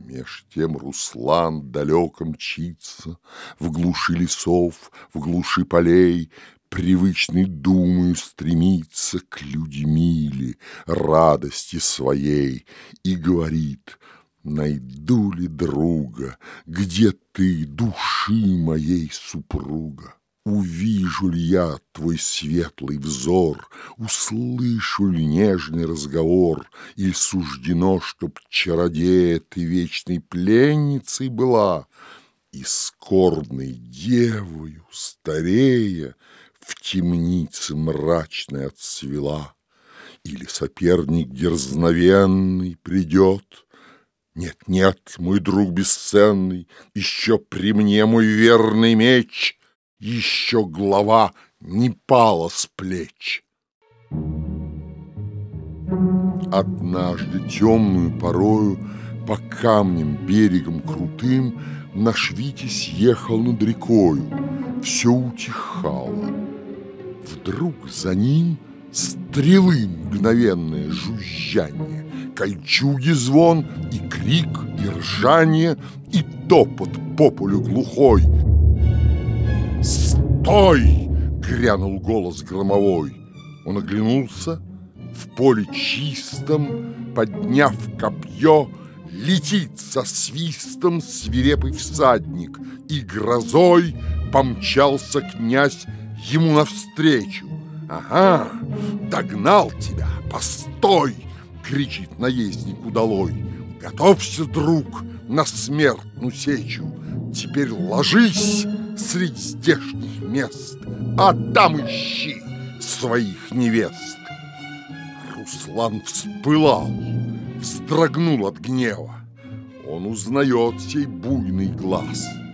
Меж тем Руслан далеко мчится, В глуши лесов, в глуши полей, Привычный думаю стремится К людьми ли, радости своей, И говорит, найду ли друга, Где ты, души моей супруга? Увижу ли я твой светлый взор, Услышу ли нежный разговор, Или суждено, чтоб чародея Ты вечной пленницей была, И скорбной девою, старея, В темнице мрачной отцвела? Или соперник дерзновенный Придет, нет, нет, мой друг бесценный, Еще при мне мой верный меч — еще голова не пала с плеч. Однажды темную порою По камням берегом крутым Наш Витязь ехал над рекою, Все утихало. Вдруг за ним стрелы мгновенное жужжание, Кольчуги звон и крик, и ржание, И топот по полю глухой — «Стой!» — грянул голос громовой. Он оглянулся, в поле чистом, подняв копье, Летит со свистом свирепый всадник, И грозой помчался князь ему навстречу. «Ага, догнал тебя, постой!» — кричит наездник удалой. «Готовься, друг, на смертную сечу! Теперь ложись среди здешних мест, а там ищи своих невест. Руслан вспылал, вздрогнул от гнева. Он узнает сей буйный глаз —